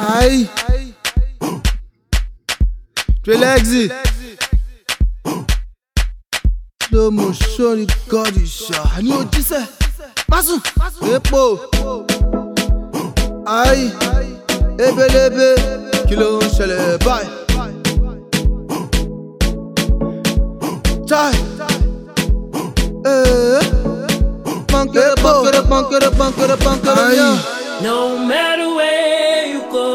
Aïe. Tu es l'exit. Le motion du corps tu Epo. Aïe. Ebe lebe. Kilo chale. Bye. Chai. Eh. Banque de banque. No matter where you go,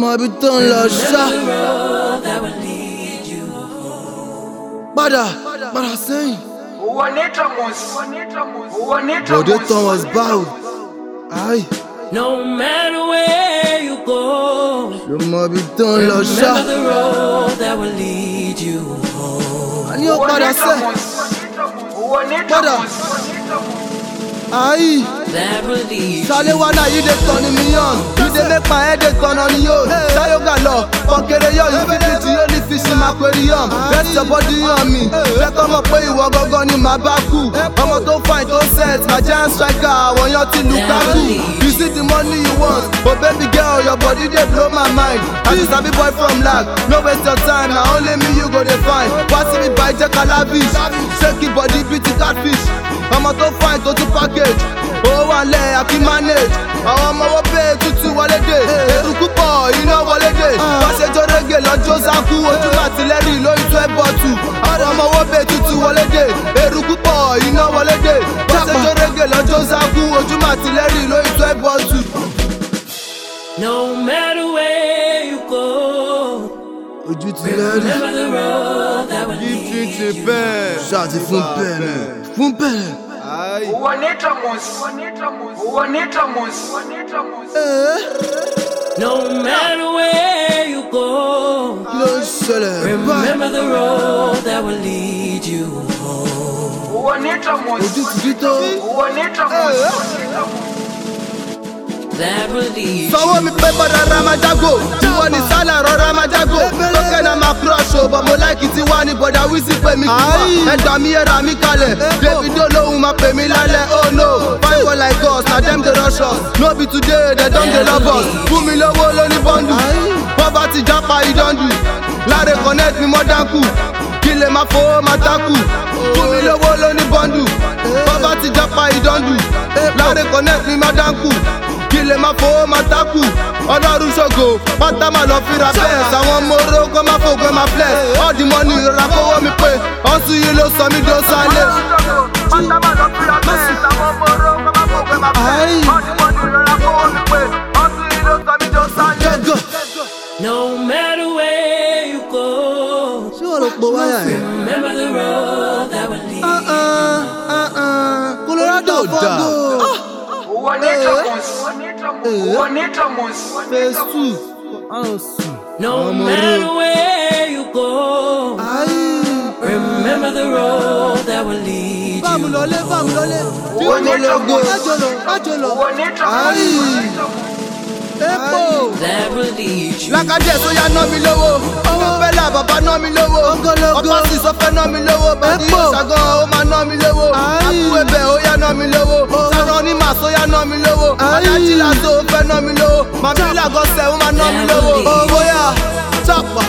Mo ibi tó ń lọ ṣá. the road that will lead you. Padà, padà sẹ́yìn. Bọ̀dé Thomas Báwò. Ayi, No matter where you go, ló mọ ibi tó ń remember the road that will lead you. A ní ó padà sẹ́. Padà. Ayi, That will lead you. Dey turn me on. You dey make my head dey turn on yo. Ṣayọ́gà lọ, pọ̀kẹ́rẹ́ yọ, you fit eat the only fish in aquarium. Rest your body on me. Jẹ́ kọ́ mọ̀ pé ìwọ gangan ni màá bá kú. Ọmọ tó fine tó set, my giant striker, àwọn yan ti Lukaku. You see the money you want, but baby girl, your body dey blow my mind. As you sabi boy from lag, no waste your time, na only me you go dey find. Wá sí mi bá ìjẹ́ calabish, shake body beat the catfish. Ọmọ tó fine tó tún package, owó wà lẹ̀ àkí manage. Àwọn ọmọ owó pé tútù wọlé dé, eruku pọ̀ iná wọlé dé. Wọ́n ṣe jórégè lọ́jọ́ sákú, ojú àtìlẹ́rì lórí twelve bottle. Àwọn ọmọ owó pé tútù wọlé dé, eruku pọ̀ iná wọlé dé. Wọ́n ṣe jórégè lọ́jọ́ sákú, ojú àtìlẹ́rì lórí twelve bottle. No matter where you go, Ojú ti lẹ́rì. remember the road that will lead you. bẹ́ẹ̀. Ṣáàtì fún bẹ́ẹ̀ ni. Fún bẹ́ẹ̀. No matter where you go, Kí ló ń ṣẹlẹ̀ báyìí? remember the road that will lead you. Ojú ti rí tó. That will lead you. Sanwó mi pé bọ́dà Ramajago. Ìwọ ni sálà rọ Ramajago. Lókè náà máa crush o, bọ̀ mo láìkì tí wá ní bọ̀dà wíìsì pé mi kí wá. Ẹ̀dá mi ẹ̀rà mi kalẹ̀. Davido lóhùn máa pè mí lálẹ́. Oh no, fine boy like us, na dem dey rush us. No be today, dem don dey love us. Fún mi lówó lóní bọ́ndù. Ti jápa ìdọ́ndù. Láre connect mi mọ́ dánkù. Kí lè máa fowó máa tákù. Fún mi lówó lóní bọ́ndù. Ti jápa ìdọ́ndù. Láre connect mi mọ́ dánkù lè máa fowó máa tákù ọlọ́run ṣògo pátá máa lọ fira bẹ́ẹ̀. Sàwọn móró kó máa fògbẹ́ máa flex. All the money ìrora kówó mi pé. Ọ̀sùn yìí ló sọ mí dó sálẹ̀. No matter where you go, ṣé wọ́n lọ pọ̀ wáyà yẹn. remember the road that will lead. You. Colorado dà phase two. No matter where you go, remember the road that will lead bámu you. lọlé bámu lọlé. Tí ó lọ lọ́gọ́ májò lọ májò lọ. epo. That will lead you. lákàdé tó yá ná mi lówó ọmọ bẹ́lá bàbá ná mi lówó ọkọ sì sọ fẹ́ ná mi lówó bàbí ìṣàgán ó máa ná mi lówó àbúrò ẹbẹ̀ ó yá ná mi ná mi lówó ọ̀dájì làtó ó fẹ́ ná mi lówó màmí làgọ́sẹ̀ ó máa ná mi lówó owó tápà.